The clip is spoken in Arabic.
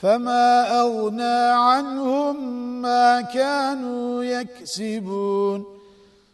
فما أغنى عنهم ما كانوا يكسبون